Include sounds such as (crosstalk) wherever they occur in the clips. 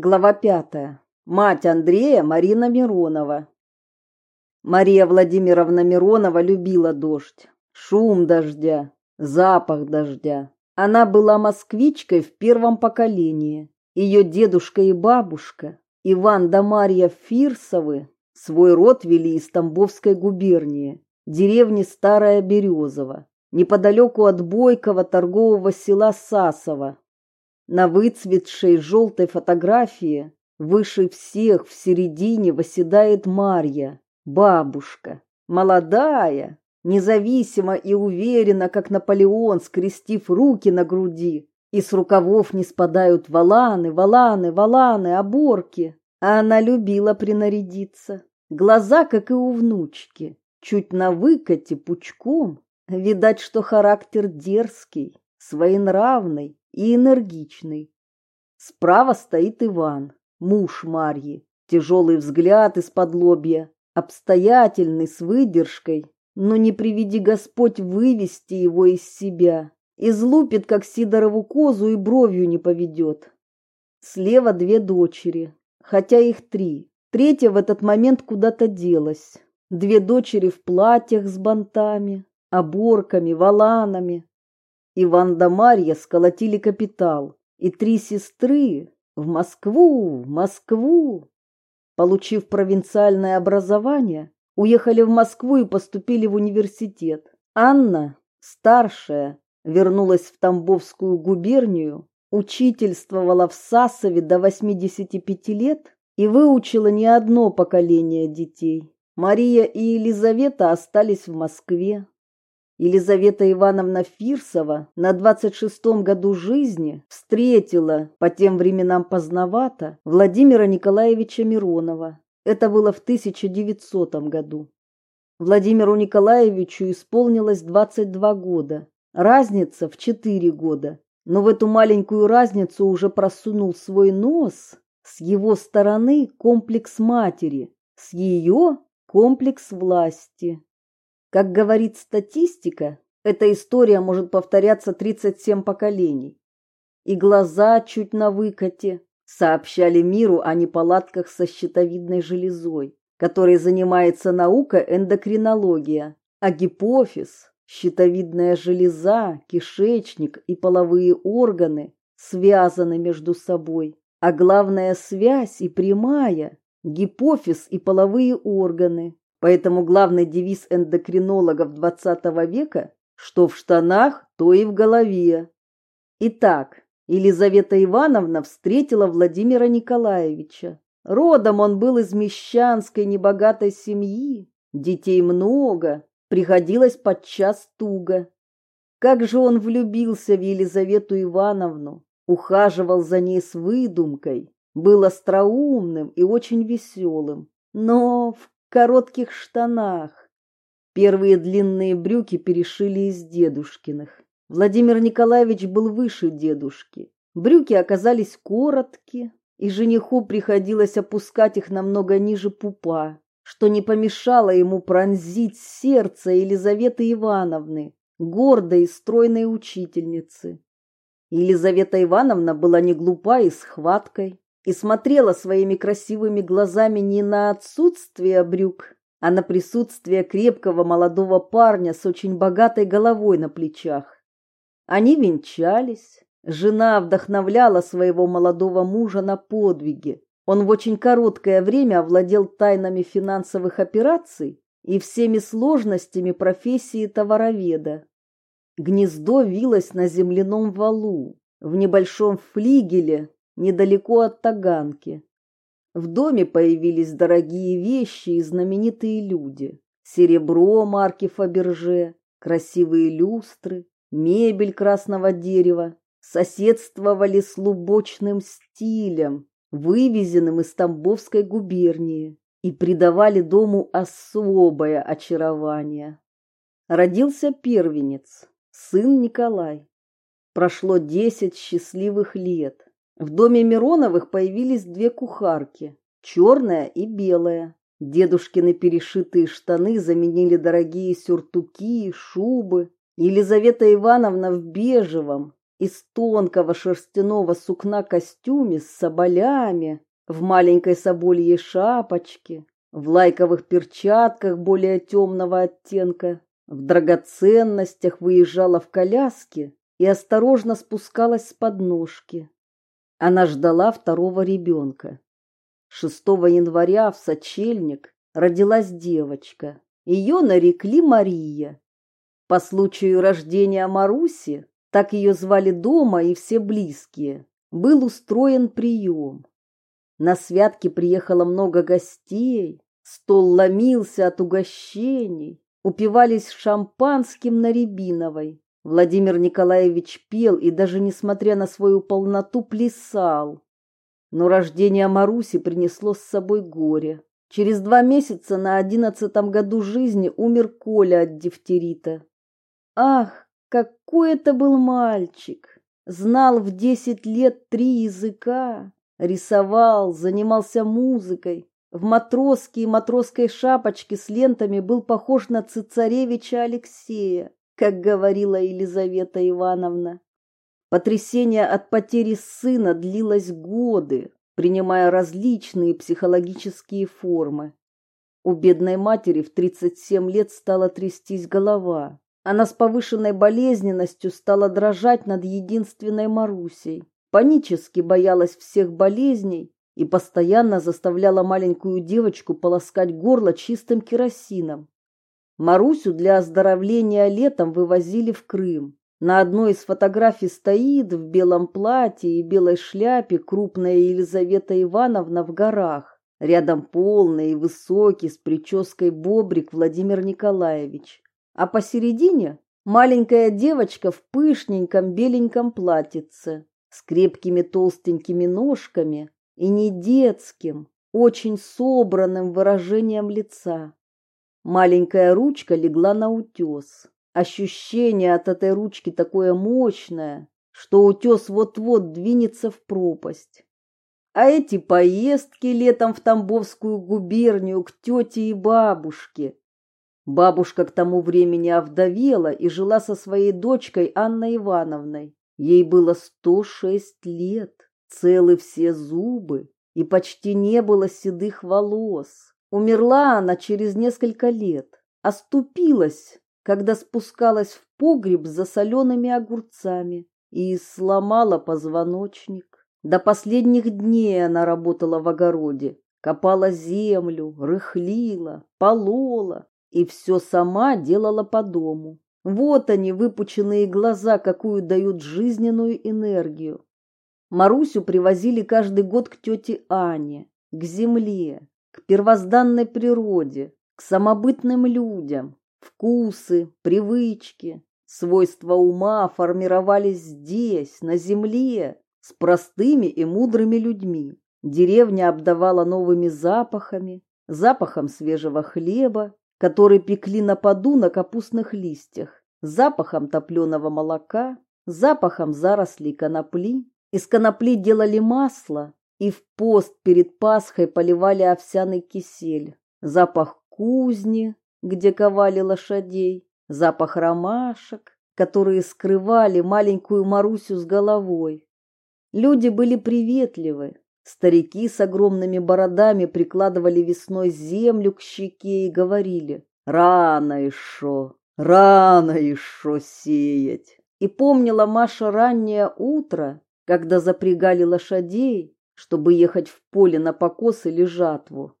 Глава пятая. Мать Андрея Марина Миронова. Мария Владимировна Миронова любила дождь, шум дождя, запах дождя. Она была москвичкой в первом поколении. Ее дедушка и бабушка, Иван да Марья Фирсовы, свой род вели из Тамбовской губернии, деревни Старая Березова, неподалеку от Бойкова торгового села Сасово, на выцветшей желтой фотографии выше всех в середине восседает Марья, бабушка, молодая, независимо и уверенно, как Наполеон, скрестив руки на груди, и с рукавов не спадают валаны, валаны, валаны, оборки. А она любила принарядиться. Глаза, как и у внучки, чуть на выкате пучком. Видать, что характер дерзкий, своенравный, и энергичный. Справа стоит Иван, муж Марьи, тяжелый взгляд из-под лобья, обстоятельный, с выдержкой, но не приведи Господь вывести его из себя. Излупит, как Сидорову козу, и бровью не поведет. Слева две дочери, хотя их три. Третья в этот момент куда-то делась. Две дочери в платьях с бантами, оборками, валанами, Иван да Марья сколотили капитал, и три сестры в Москву, в Москву. Получив провинциальное образование, уехали в Москву и поступили в университет. Анна, старшая, вернулась в Тамбовскую губернию, учительствовала в Сасове до 85 лет и выучила не одно поколение детей. Мария и Елизавета остались в Москве. Елизавета Ивановна Фирсова на 26-м году жизни встретила, по тем временам поздновато, Владимира Николаевича Миронова. Это было в 1900 году. Владимиру Николаевичу исполнилось 22 года. Разница в 4 года. Но в эту маленькую разницу уже просунул свой нос с его стороны комплекс матери, с ее комплекс власти. Как говорит статистика, эта история может повторяться 37 поколений. И глаза чуть на выкате сообщали миру о неполадках со щитовидной железой, которой занимается наука эндокринология, а гипофиз, щитовидная железа, кишечник и половые органы связаны между собой, а главная связь и прямая – гипофиз и половые органы Поэтому главный девиз эндокринологов XX века что в штанах, то и в голове. Итак, Елизавета Ивановна встретила Владимира Николаевича. Родом он был из мещанской небогатой семьи, детей много, приходилось подчас туго. Как же он влюбился в Елизавету Ивановну, ухаживал за ней с выдумкой, был остроумным и очень веселым. Но в коротких штанах. Первые длинные брюки перешили из дедушкиных. Владимир Николаевич был выше дедушки. Брюки оказались короткие, и жениху приходилось опускать их намного ниже пупа, что не помешало ему пронзить сердце Елизаветы Ивановны, гордой и стройной учительницы. Елизавета Ивановна была не глупа и схваткой и смотрела своими красивыми глазами не на отсутствие брюк, а на присутствие крепкого молодого парня с очень богатой головой на плечах. Они венчались. Жена вдохновляла своего молодого мужа на подвиги. Он в очень короткое время овладел тайнами финансовых операций и всеми сложностями профессии товароведа. Гнездо вилось на земляном валу, в небольшом флигеле, недалеко от Таганки. В доме появились дорогие вещи и знаменитые люди. Серебро марки Фаберже, красивые люстры, мебель красного дерева, соседствовали с лубочным стилем, вывезенным из Тамбовской губернии, и придавали дому особое очарование. Родился первенец, сын Николай. Прошло десять счастливых лет. В доме Мироновых появились две кухарки, черная и белая. Дедушкины перешитые штаны заменили дорогие сюртуки, шубы. Елизавета Ивановна в бежевом, из тонкого шерстяного сукна костюме с соболями, в маленькой собольей шапочке, в лайковых перчатках более темного оттенка, в драгоценностях выезжала в коляске и осторожно спускалась с подножки. Она ждала второго ребенка. 6 января в сочельник родилась девочка. Ее нарекли Мария. По случаю рождения Маруси, так ее звали дома и все близкие, был устроен прием. На святки приехало много гостей, стол ломился от угощений, упивались шампанским на Рябиновой. Владимир Николаевич пел и даже несмотря на свою полноту плясал. Но рождение Маруси принесло с собой горе. Через два месяца на одиннадцатом году жизни умер Коля от дифтерита. Ах, какой это был мальчик! Знал в десять лет три языка, рисовал, занимался музыкой. В матроске и матросской шапочке с лентами был похож на цесаревича Алексея, как говорила Елизавета Ивановна. Потрясение от потери сына длилось годы, принимая различные психологические формы. У бедной матери в 37 лет стала трястись голова. Она с повышенной болезненностью стала дрожать над единственной Марусей панически боялась всех болезней и постоянно заставляла маленькую девочку полоскать горло чистым керосином. Марусю для оздоровления летом вывозили в Крым. На одной из фотографий стоит в белом платье и белой шляпе крупная Елизавета Ивановна в горах. Рядом полный и высокий с прической бобрик Владимир Николаевич. А посередине маленькая девочка в пышненьком беленьком платьице с крепкими толстенькими ножками и не детским, очень собранным выражением лица. Маленькая ручка легла на утес. Ощущение от этой ручки такое мощное, что утес вот-вот двинется в пропасть. А эти поездки летом в Тамбовскую губернию к тете и бабушке. Бабушка к тому времени овдовела и жила со своей дочкой Анной Ивановной. Ей было сто шесть лет, целы все зубы, и почти не было седых волос. Умерла она через несколько лет, оступилась, когда спускалась в погреб за солеными огурцами и сломала позвоночник. До последних дней она работала в огороде, копала землю, рыхлила, полола и все сама делала по дому. Вот они, выпученные глаза, какую дают жизненную энергию. Марусю привозили каждый год к тете Ане, к земле, первозданной природе, к самобытным людям. Вкусы, привычки, свойства ума формировались здесь, на земле, с простыми и мудрыми людьми. Деревня обдавала новыми запахами, запахом свежего хлеба, который пекли на поду на капустных листьях, запахом топленого молока, запахом зарослей конопли. Из конопли делали масло и в пост перед Пасхой поливали овсяный кисель. Запах кузни, где ковали лошадей, запах ромашек, которые скрывали маленькую Марусю с головой. Люди были приветливы. Старики с огромными бородами прикладывали весной землю к щеке и говорили «Рано еще, Рано еще сеять. И помнила Маша раннее утро, когда запрягали лошадей, чтобы ехать в поле на покос или жатву.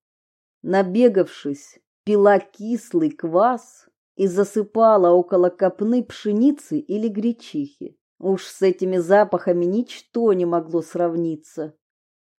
Набегавшись, пила кислый квас и засыпала около копны пшеницы или гречихи. Уж с этими запахами ничто не могло сравниться.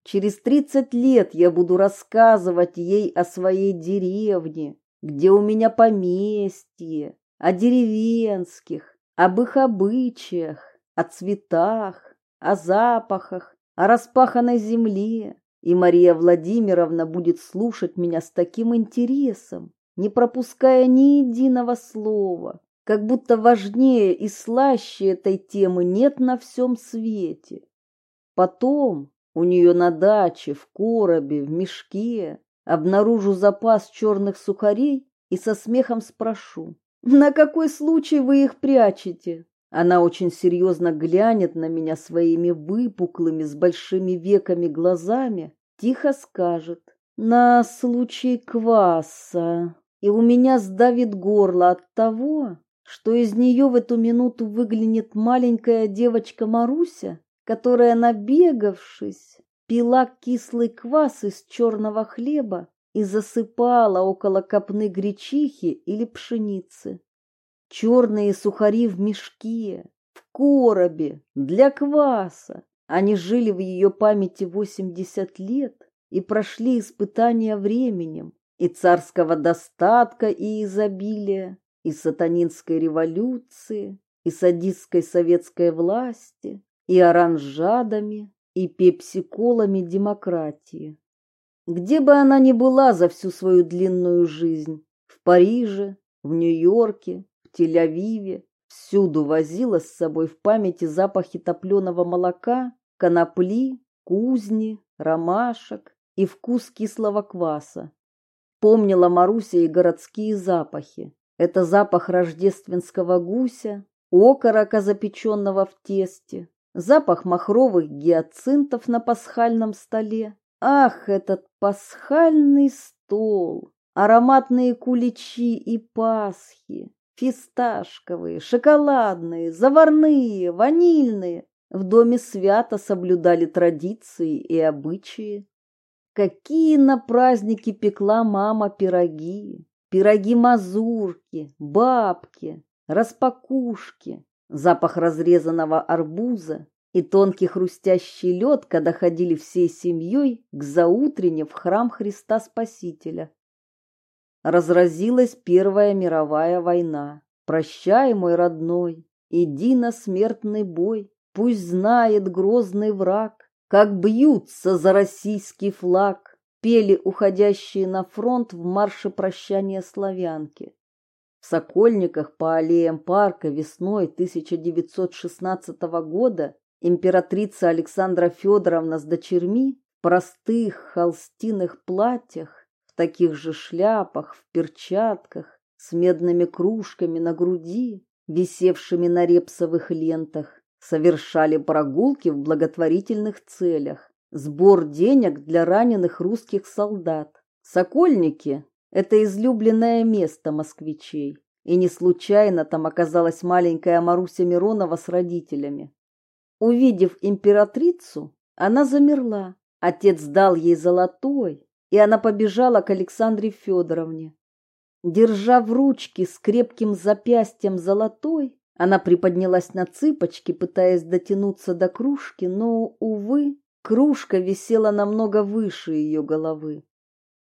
Через тридцать лет я буду рассказывать ей о своей деревне, где у меня поместье, о деревенских, об их обычаях, о цветах, о запахах, о распаханной земле. И Мария Владимировна будет слушать меня с таким интересом, не пропуская ни единого слова, как будто важнее и слаще этой темы нет на всем свете. Потом у нее на даче, в коробе, в мешке обнаружу запас черных сухарей и со смехом спрошу, на какой случай вы их прячете? Она очень серьезно глянет на меня своими выпуклыми с большими веками глазами, тихо скажет «На случай кваса». И у меня сдавит горло от того, что из нее в эту минуту выглянет маленькая девочка Маруся, которая, набегавшись, пила кислый квас из черного хлеба и засыпала около копны гречихи или пшеницы. Черные сухари в мешке, в коробе, для кваса. Они жили в ее памяти восемьдесят лет и прошли испытания временем, и царского достатка и изобилия, и сатанинской революции, и садистской советской власти, и оранжадами, и пепсиколами демократии. Где бы она ни была за всю свою длинную жизнь, в Париже, в Нью-Йорке, Тель-Авиве, всюду возила с собой в памяти запахи топленого молока, конопли, кузни, ромашек и вкус кислого кваса. Помнила Маруся и городские запахи. Это запах рождественского гуся, окорока, запеченного в тесте, запах махровых гиацинтов на пасхальном столе. Ах, этот пасхальный стол! Ароматные куличи и пасхи, фисташковые, шоколадные, заварные, ванильные. В доме свято соблюдали традиции и обычаи. Какие на праздники пекла мама пироги, пироги-мазурки, бабки, распакушки, запах разрезанного арбуза и тонкий хрустящий лед, когда ходили всей семьей к заутрене в храм Христа Спасителя. Разразилась Первая мировая война. Прощай, мой родной, иди на смертный бой, пусть знает грозный враг, как бьются за российский флаг, пели уходящие на фронт в марше прощания славянки. В Сокольниках по аллеям парка весной 1916 года императрица Александра Федоровна с дочерьми в простых холстиных платьях, таких же шляпах, в перчатках, с медными кружками на груди, висевшими на репсовых лентах, совершали прогулки в благотворительных целях, сбор денег для раненых русских солдат. Сокольники это излюбленное место москвичей, и не случайно там оказалась маленькая Маруся Миронова с родителями. Увидев императрицу, она замерла. Отец дал ей золотой, и она побежала к Александре Федоровне. Держа в ручке с крепким запястьем золотой, она приподнялась на цыпочки, пытаясь дотянуться до кружки, но, увы, кружка висела намного выше ее головы.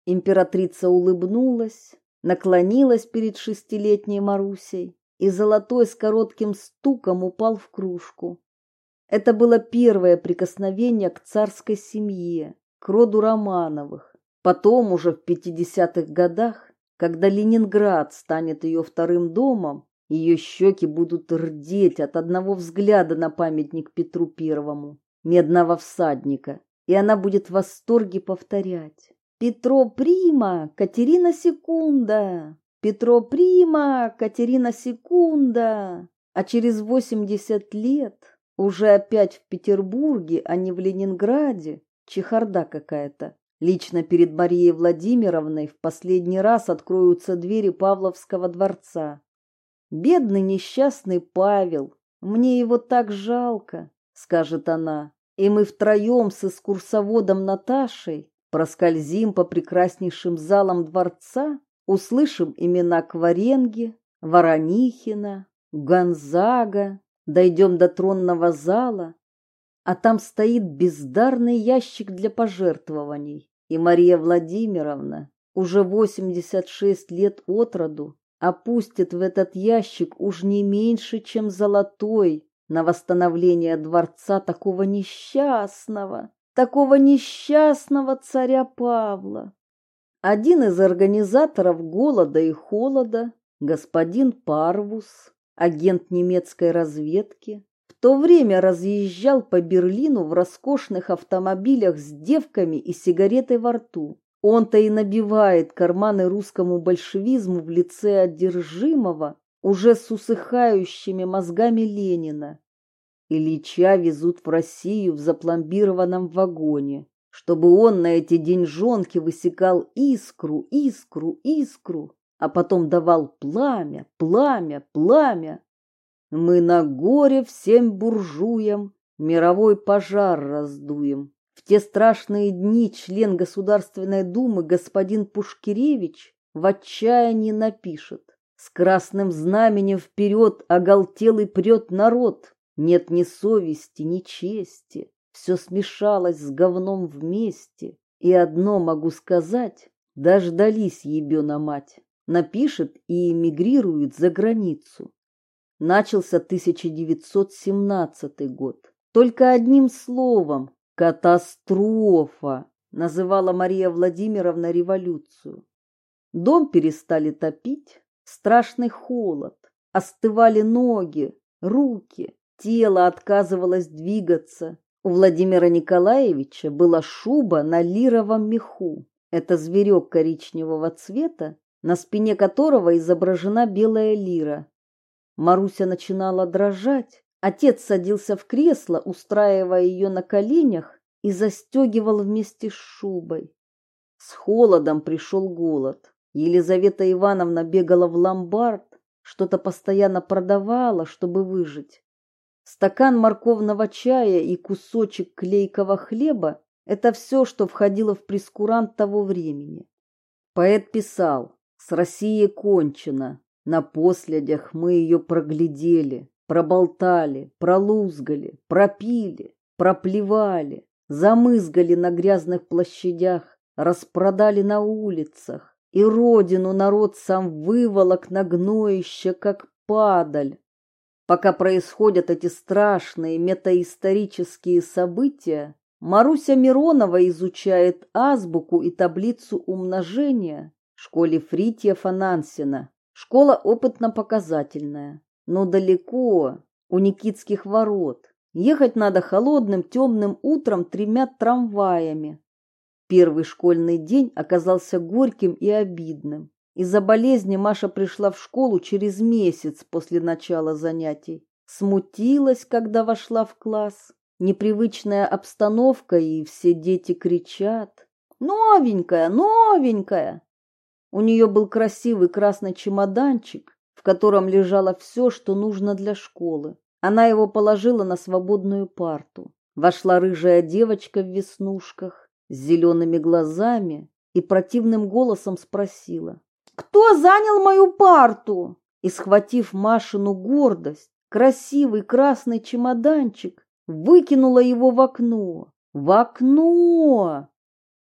Императрица улыбнулась, наклонилась перед шестилетней Марусей, и золотой с коротким стуком упал в кружку. Это было первое прикосновение к царской семье, к роду Романовых. Потом, уже в пятидесятых годах, когда Ленинград станет ее вторым домом, ее щеки будут рдеть от одного взгляда на памятник Петру Первому, медного всадника, и она будет в восторге повторять. Петро Прима, Катерина Секунда, Петро Прима, Катерина Секунда. А через восемьдесят лет, уже опять в Петербурге, а не в Ленинграде, чехарда какая-то. Лично перед Марией Владимировной в последний раз откроются двери Павловского дворца. Бедный несчастный Павел, мне его так жалко, скажет она. И мы втроем с экскурсоводом Наташей Проскользим по прекраснейшим залам дворца, услышим имена Кваренги, Воронихина, Гонзага, дойдем до тронного зала, а там стоит бездарный ящик для пожертвований, и Мария Владимировна, уже 86 лет от роду, опустит в этот ящик уж не меньше, чем золотой на восстановление дворца такого несчастного такого несчастного царя Павла. Один из организаторов голода и холода, господин Парвус, агент немецкой разведки, в то время разъезжал по Берлину в роскошных автомобилях с девками и сигаретой во рту. Он-то и набивает карманы русскому большевизму в лице одержимого, уже с усыхающими мозгами Ленина. Ильича везут в Россию в запломбированном вагоне, чтобы он на эти деньжонки высекал искру, искру, искру, а потом давал пламя, пламя, пламя. Мы на горе всем буржуям мировой пожар раздуем. В те страшные дни член Государственной Думы господин Пушкиревич в отчаянии напишет. «С красным знаменем вперед оголтелый прет народ, нет ни совести, ни чести, все смешалось с говном вместе, и одно могу сказать, дождались ебена мать» напишет и эмигрирует за границу. Начался 1917 год. Только одним словом – катастрофа называла Мария Владимировна революцию. Дом перестали топить, страшный холод, остывали ноги, руки, тело отказывалось двигаться. У Владимира Николаевича была шуба на лировом меху. Это зверек коричневого цвета, на спине которого изображена белая лира. Маруся начинала дрожать. Отец садился в кресло, устраивая ее на коленях, и застегивал вместе с шубой. С холодом пришел голод. Елизавета Ивановна бегала в ломбард, что-то постоянно продавала, чтобы выжить. Стакан морковного чая и кусочек клейкого хлеба – это все, что входило в прескурант того времени. Поэт писал, с Россией кончено. На последях мы ее проглядели, проболтали, пролузгали, пропили, проплевали, замызгали на грязных площадях, распродали на улицах, и родину народ сам выволок на гноище, как падаль. Пока происходят эти страшные метаисторические события, Маруся Миронова изучает азбуку и таблицу умножения школе Фритьефа Нансена. Школа опытно-показательная, но далеко, у Никитских ворот. Ехать надо холодным темным утром тремя трамваями. Первый школьный день оказался горьким и обидным. Из-за болезни Маша пришла в школу через месяц после начала занятий. Смутилась, когда вошла в класс. Непривычная обстановка, и все дети кричат. «Новенькая, новенькая!» У нее был красивый красный чемоданчик, в котором лежало все, что нужно для школы. Она его положила на свободную парту. Вошла рыжая девочка в веснушках, с зелеными глазами и противным голосом спросила. «Кто занял мою парту?» И, схватив Машину гордость, красивый красный чемоданчик, выкинула его в окно. В окно!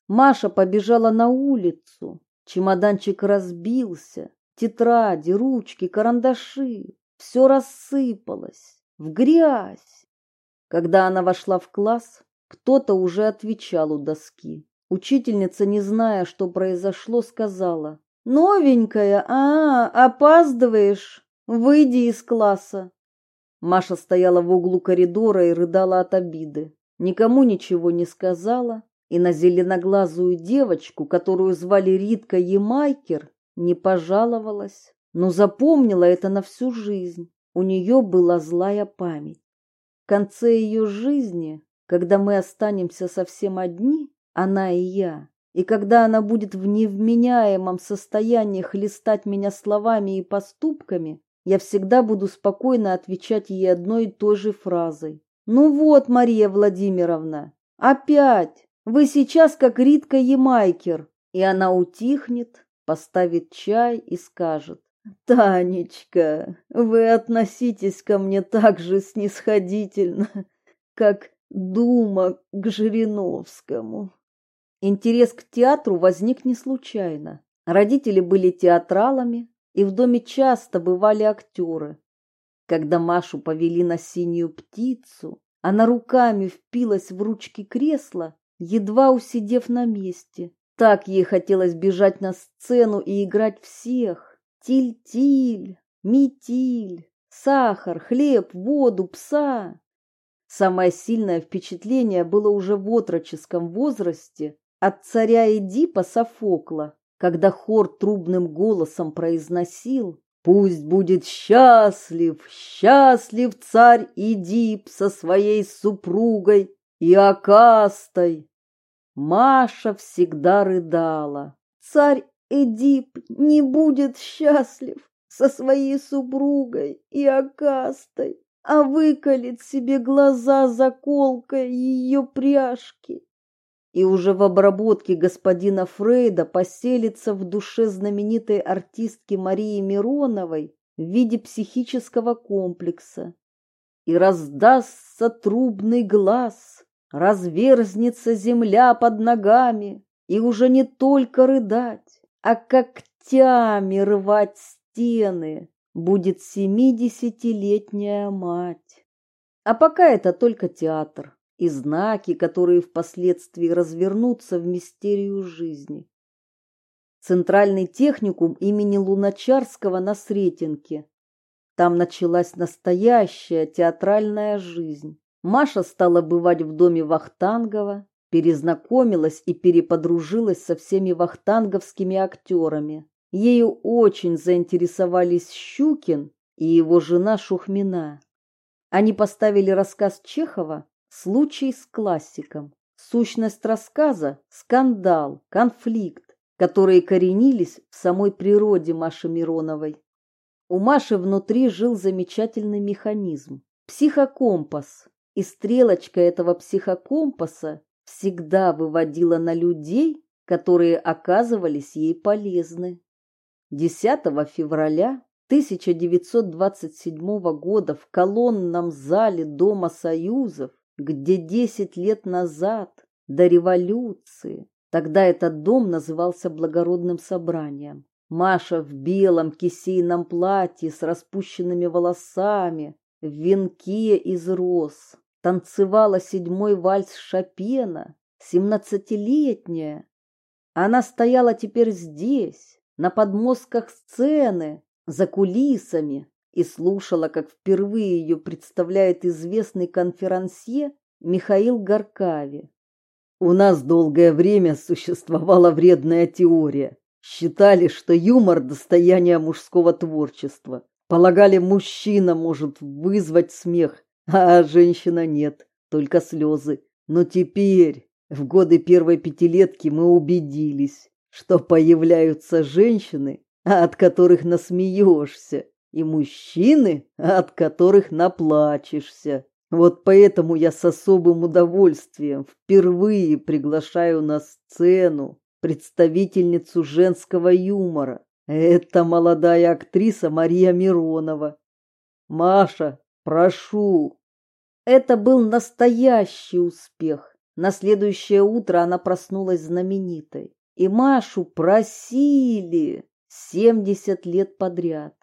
Маша побежала на улицу, Чемоданчик разбился, тетради, ручки, карандаши. Все рассыпалось в грязь. Когда она вошла в класс, кто-то уже отвечал у доски. Учительница, не зная, что произошло, сказала. «Новенькая, а, опаздываешь, выйди из класса». Маша стояла в углу коридора и рыдала от обиды. Никому ничего не сказала, и на зеленоглазую девочку, которую звали Ритка Емайкер, не пожаловалась, но запомнила это на всю жизнь. У нее была злая память. В конце ее жизни, когда мы останемся совсем одни, она и я, и когда она будет в невменяемом состоянии хлестать меня словами и поступками, я всегда буду спокойно отвечать ей одной и той же фразой. «Ну вот, Мария Владимировна, опять! Вы сейчас как Ритка Емайкер, и она утихнет, поставит чай и скажет. Танечка, вы относитесь ко мне так же снисходительно, как Дума к Жириновскому. Интерес к театру возник не случайно. Родители были театралами, и в доме часто бывали актеры. Когда Машу повели на синюю птицу, она руками впилась в ручки кресла едва усидев на месте. Так ей хотелось бежать на сцену и играть всех. Тиль-тиль, метиль, сахар, хлеб, воду, пса. Самое сильное впечатление было уже в отроческом возрасте от царя Эдипа Софокла, когда хор трубным голосом произносил Пусть будет счастлив, счастлив царь Идип со своей супругой и Акастой. Маша всегда рыдала. Царь Эдип не будет счастлив со своей супругой и Акастой, а выколет себе глаза заколкой ее пряжки. И уже в обработке господина Фрейда поселится в душе знаменитой артистки Марии Мироновой в виде психического комплекса. И раздастся трубный глаз, разверзнется земля под ногами, и уже не только рыдать, а когтями рвать стены будет семидесятилетняя мать. А пока это только театр и знаки, которые впоследствии развернутся в мистерию жизни. Центральный техникум имени Луначарского на Сретенке. Там началась настоящая театральная жизнь. Маша стала бывать в доме Вахтангова, перезнакомилась и переподружилась со всеми вахтанговскими актерами. Ею очень заинтересовались Щукин и его жена Шухмина. Они поставили рассказ Чехова «Случай с классиком». Сущность рассказа – скандал, конфликт, которые коренились в самой природе Маши Мироновой. У Маши внутри жил замечательный механизм – психокомпас, и стрелочка этого психокомпаса всегда выводила на людей, которые оказывались ей полезны. 10 февраля 1927 года в колонном зале Дома Союзов, где 10 лет назад, до революции, тогда этот дом назывался Благородным собранием, Маша в белом кисейном платье с распущенными волосами, в венке из роз, танцевала седьмой вальс Шопена, семнадцатилетняя. Она стояла теперь здесь, на подмостках сцены, за кулисами, и слушала, как впервые ее представляет известный конферансье Михаил Горкави. У нас долгое время существовала вредная теория. Считали, что юмор – достояние мужского творчества. Полагали, мужчина может вызвать смех, а женщина нет, только слезы. Но теперь, в годы первой пятилетки, мы убедились, что появляются женщины, от которых насмеешься, и мужчины, от которых наплачешься. Вот поэтому я с особым удовольствием впервые приглашаю на сцену представительницу женского юмора. Это молодая актриса Мария Миронова. Маша, Прошу. Это был настоящий успех. На следующее утро она проснулась знаменитой. И Машу просили семьдесят лет подряд.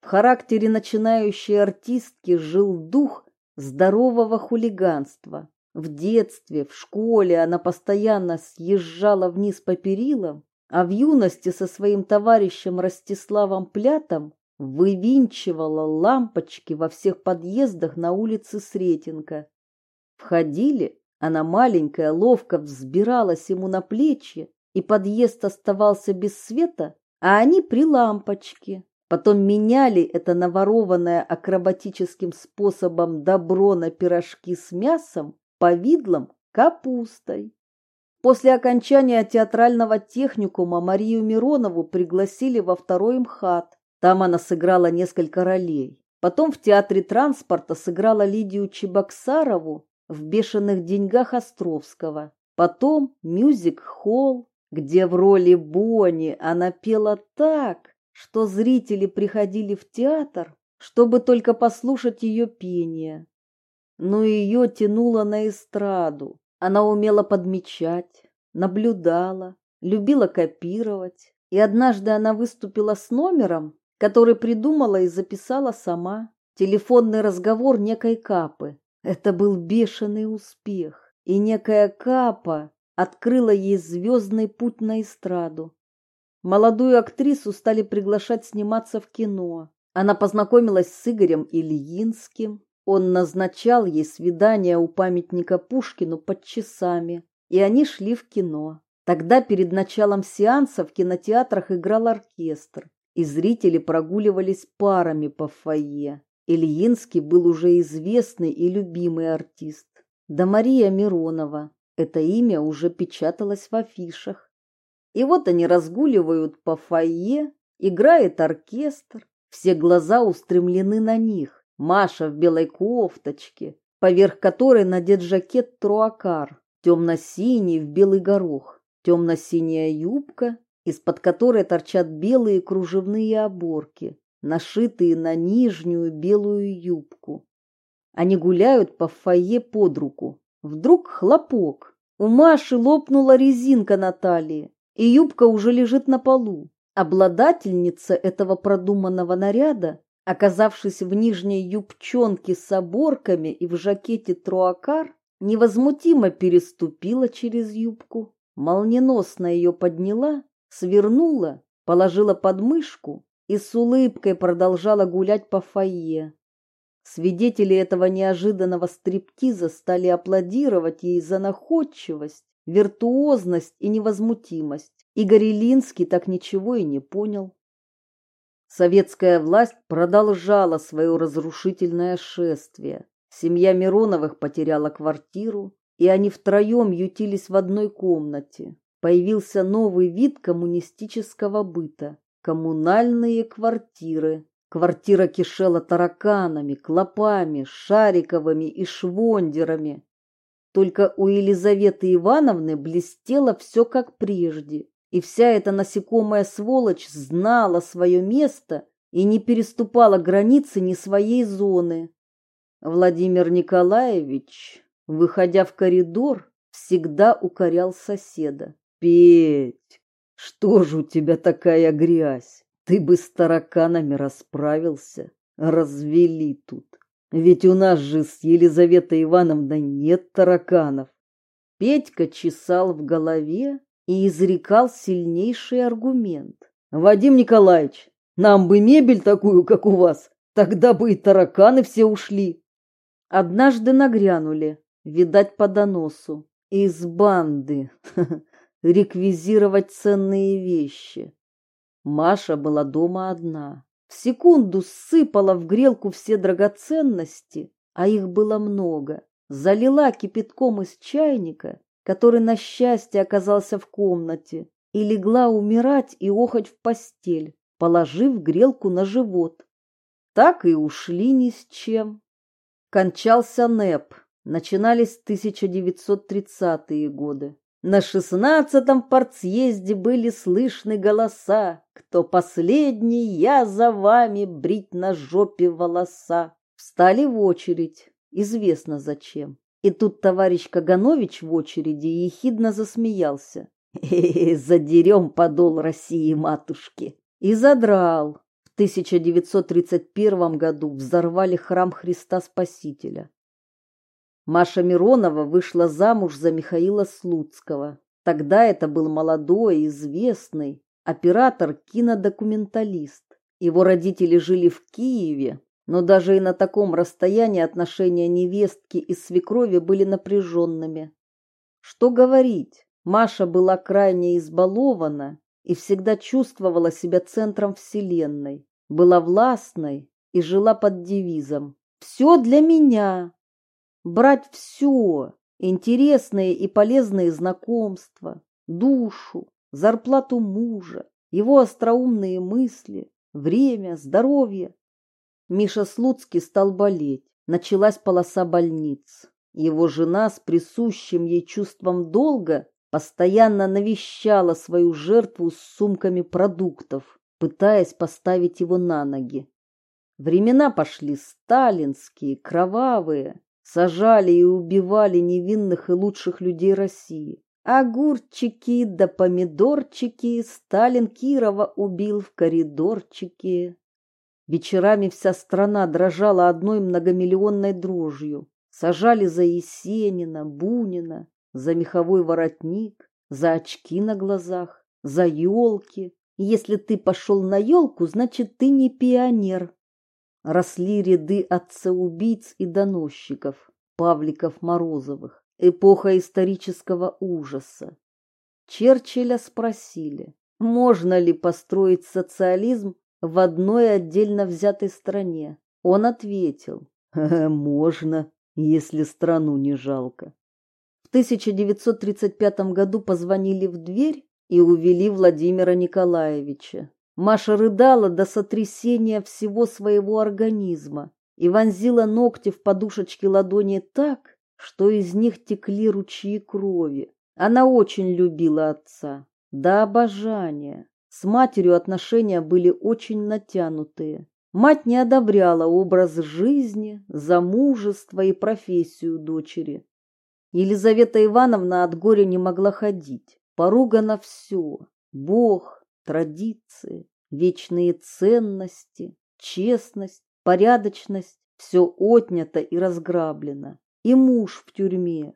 В характере начинающей артистки жил дух здорового хулиганства. В детстве, в школе она постоянно съезжала вниз по перилам, а в юности со своим товарищем Ростиславом Плятом вывинчивала лампочки во всех подъездах на улице Сретенка. Входили, она маленькая, ловко взбиралась ему на плечи, и подъезд оставался без света, а они при лампочке. Потом меняли это наворованное акробатическим способом добро на пирожки с мясом, повидлом, капустой. После окончания театрального техникума Марию Миронову пригласили во второй МХАТ, там она сыграла несколько ролей. Потом в театре транспорта сыграла Лидию Чебоксарову в «Бешеных деньгах» Островского. Потом мюзик-холл, где в роли Бонни она пела так, что зрители приходили в театр, чтобы только послушать ее пение. Но ее тянуло на эстраду. Она умела подмечать, наблюдала, любила копировать. И однажды она выступила с номером, который придумала и записала сама. Телефонный разговор некой Капы. Это был бешеный успех, и некая Капа открыла ей звездный путь на эстраду. Молодую актрису стали приглашать сниматься в кино. Она познакомилась с Игорем Ильинским. Он назначал ей свидание у памятника Пушкину под часами, и они шли в кино. Тогда перед началом сеанса в кинотеатрах играл оркестр и зрители прогуливались парами по фойе. Ильинский был уже известный и любимый артист. Да Мария Миронова. Это имя уже печаталось в афишах. И вот они разгуливают по фойе, играет оркестр, все глаза устремлены на них. Маша в белой кофточке, поверх которой надет жакет труакар, темно-синий в белый горох, темно-синяя юбка, из-под которой торчат белые кружевные оборки, нашитые на нижнюю белую юбку. Они гуляют по фойе под руку. Вдруг хлопок. У Маши лопнула резинка на талии, и юбка уже лежит на полу. Обладательница этого продуманного наряда, оказавшись в нижней юбчонке с оборками и в жакете труакар, невозмутимо переступила через юбку, молниеносно ее подняла, свернула, положила под мышку и с улыбкой продолжала гулять по фойе. Свидетели этого неожиданного стриптиза стали аплодировать ей за находчивость, виртуозность и невозмутимость. Игорь Илинский так ничего и не понял. Советская власть продолжала свое разрушительное шествие. Семья Мироновых потеряла квартиру, и они втроем ютились в одной комнате. Появился новый вид коммунистического быта – коммунальные квартиры. Квартира кишела тараканами, клопами, шариковыми и швондерами. Только у Елизаветы Ивановны блестело все как прежде, и вся эта насекомая сволочь знала свое место и не переступала границы ни своей зоны. Владимир Николаевич, выходя в коридор, всегда укорял соседа. «Петь, что же у тебя такая грязь? Ты бы с тараканами расправился. Развели тут. Ведь у нас же с Елизаветой Ивановной нет тараканов. Петька чесал в голове и изрекал сильнейший аргумент. Вадим Николаевич, нам бы мебель такую, как у вас, тогда бы и тараканы все ушли. Однажды нагрянули, видать, по доносу, из банды (laughs) реквизировать ценные вещи. Маша была дома одна. В секунду сыпала в грелку все драгоценности, а их было много. Залила кипятком из чайника, который на счастье оказался в комнате, и легла умирать и охоть в постель, положив грелку на живот. Так и ушли ни с чем. Кончался НЭП. Начинались 1930-е годы. На шестнадцатом партсъезде были слышны голоса. Кто последний, я за вами брить на жопе волоса. Встали в очередь, известно зачем. И тут товарищ Каганович в очереди ехидно засмеялся. «Э, задерем подол России, матушки. И задрал. В 1931 году взорвали храм Христа Спасителя. Маша Миронова вышла замуж за Михаила Слуцкого. Тогда это был молодой, известный оператор-кинодокументалист. Его родители жили в Киеве, но даже и на таком расстоянии отношения невестки и свекрови были напряженными. Что говорить, Маша была крайне избалована и всегда чувствовала себя центром вселенной, была властной и жила под девизом «Все для меня, брать все, интересные и полезные знакомства, душу, зарплату мужа, его остроумные мысли, время, здоровье. Миша Слуцкий стал болеть. Началась полоса больниц. Его жена с присущим ей чувством долга постоянно навещала свою жертву с сумками продуктов, пытаясь поставить его на ноги. Времена пошли сталинские, кровавые, Сажали и убивали невинных и лучших людей России. Огурчики да помидорчики Сталин Кирова убил в коридорчике. Вечерами вся страна дрожала одной многомиллионной дрожью. Сажали за Есенина, Бунина, за меховой воротник, за очки на глазах, за елки. Если ты пошел на елку, значит, ты не пионер росли ряды отца-убийц и доносчиков, Павликов-Морозовых, эпоха исторического ужаса. Черчилля спросили, можно ли построить социализм в одной отдельно взятой стране. Он ответил, можно, если страну не жалко. В 1935 году позвонили в дверь и увели Владимира Николаевича. Маша рыдала до сотрясения всего своего организма и вонзила ногти в подушечки ладони так, что из них текли ручьи крови. Она очень любила отца, до обожания. С матерью отношения были очень натянутые. Мать не одобряла образ жизни, замужество и профессию дочери. Елизавета Ивановна от горя не могла ходить. Поругано все. Бог, традиции, вечные ценности, честность, порядочность. Все отнято и разграблено. И муж в тюрьме.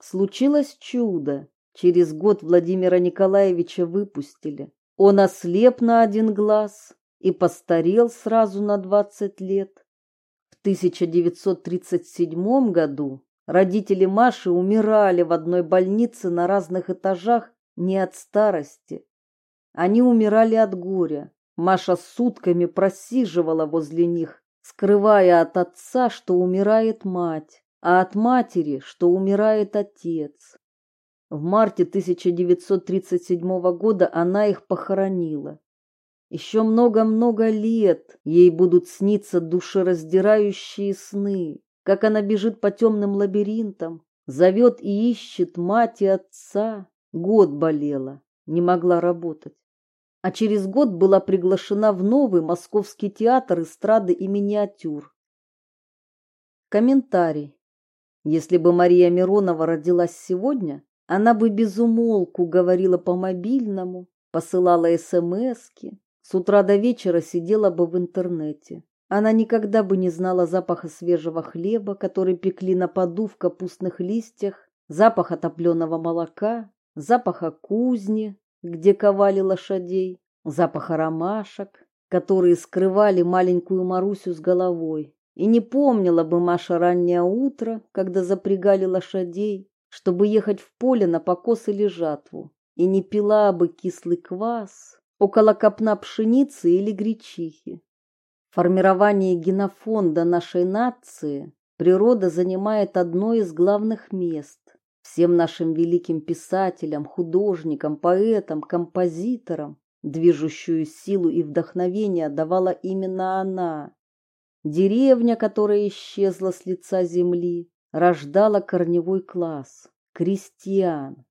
Случилось чудо. Через год Владимира Николаевича выпустили. Он ослеп на один глаз и постарел сразу на 20 лет. В 1937 году родители Маши умирали в одной больнице на разных этажах не от старости. Они умирали от горя. Маша сутками просиживала возле них, скрывая от отца, что умирает мать, а от матери, что умирает отец. В марте 1937 года она их похоронила. Еще много-много лет ей будут сниться душераздирающие сны, как она бежит по темным лабиринтам, зовет и ищет мать и отца. Год болела, не могла работать. А через год была приглашена в новый московский театр эстрады и миниатюр. Комментарий. Если бы Мария Миронова родилась сегодня, она бы безумолку говорила по мобильному, посылала смски, с утра до вечера сидела бы в интернете. Она никогда бы не знала запаха свежего хлеба, который пекли на поду в капустных листьях, запаха топленого молока, запаха кузни, где ковали лошадей, запаха ромашек, которые скрывали маленькую Марусю с головой. И не помнила бы Маша раннее утро, когда запрягали лошадей, чтобы ехать в поле на покос или жатву, и не пила бы кислый квас, около копна пшеницы или гречихи. Формирование генофонда нашей нации природа занимает одно из главных мест. Всем нашим великим писателям, художникам, поэтам, композиторам движущую силу и вдохновение давала именно она. Деревня, которая исчезла с лица земли, рождала корневой класс крестьян.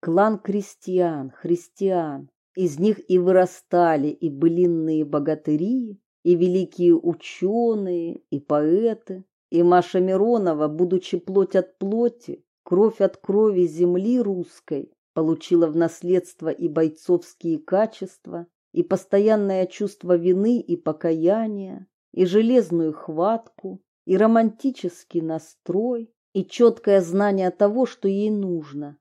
Клан крестьян, христиан, из них и вырастали и былинные богатыри, и великие ученые, и поэты, и Маша Миронова, будучи плоть от плоти, кровь от крови земли русской, получила в наследство и бойцовские качества, и постоянное чувство вины и покаяния, и железную хватку, и романтический настрой, и четкое знание того, что ей нужно,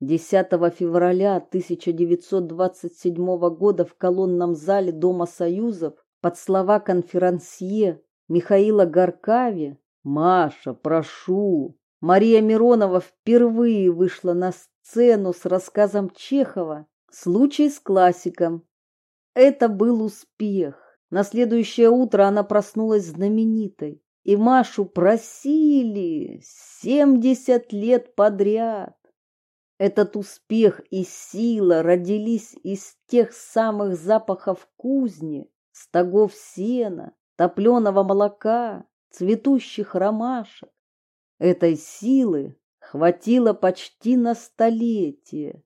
10 февраля 1927 года в колонном зале Дома Союзов под слова конферансье Михаила Горкави «Маша, прошу!» Мария Миронова впервые вышла на сцену с рассказом Чехова «Случай с классиком». Это был успех. На следующее утро она проснулась знаменитой. И Машу просили семьдесят лет подряд. Этот успех и сила родились из тех самых запахов кузни, стогов сена, топленого молока, цветущих ромашек. Этой силы хватило почти на столетие.